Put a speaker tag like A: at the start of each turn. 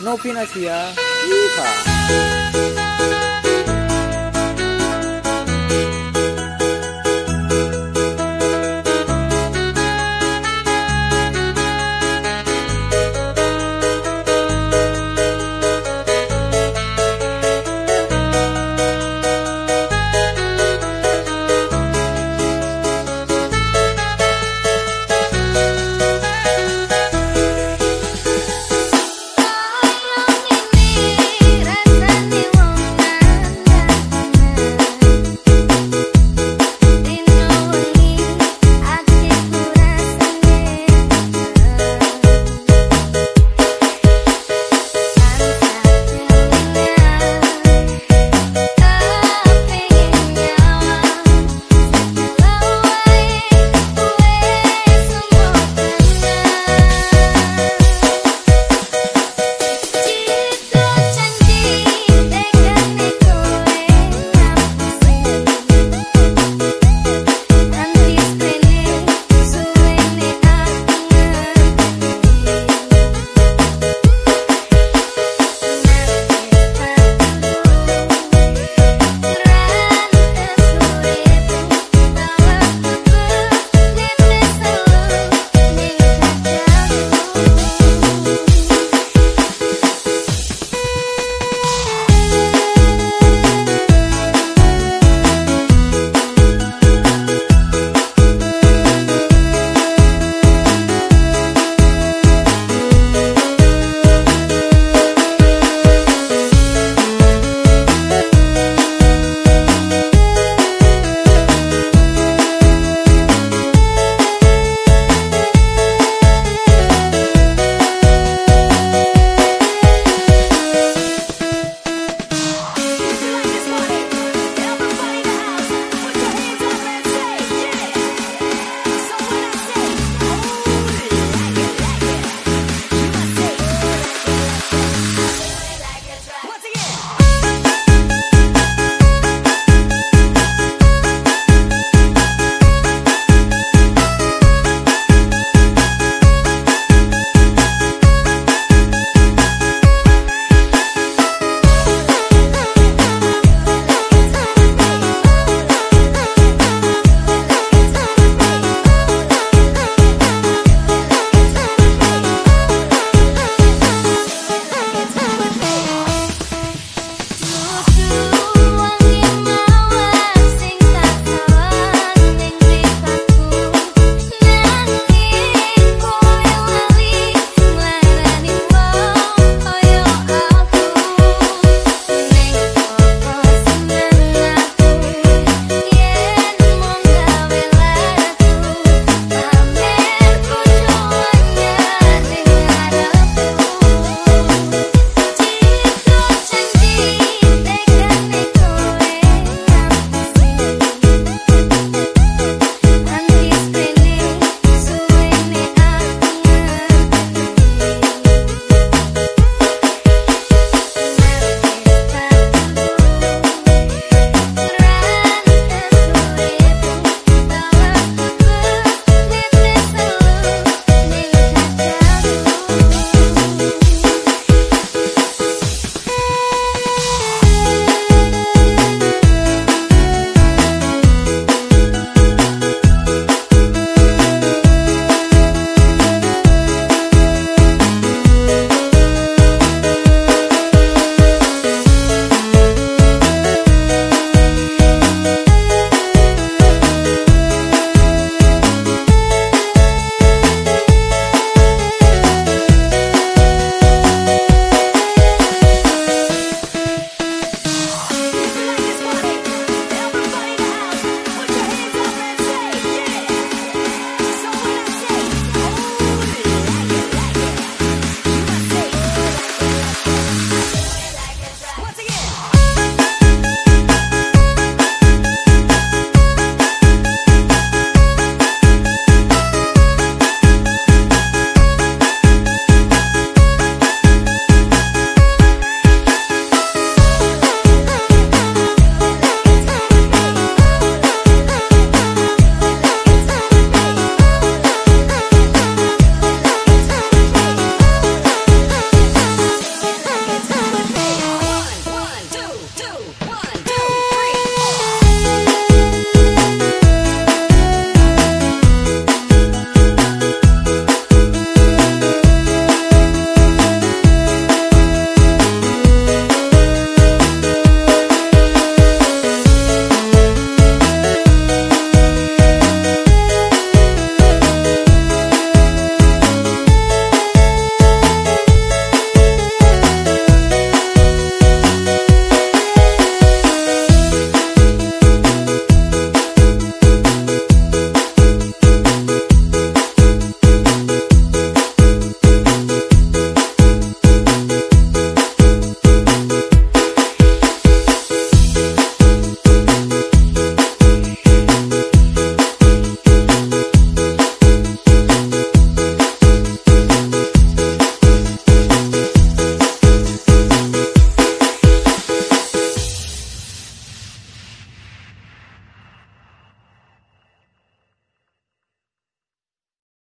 A: No Pinasia. Yeehaw.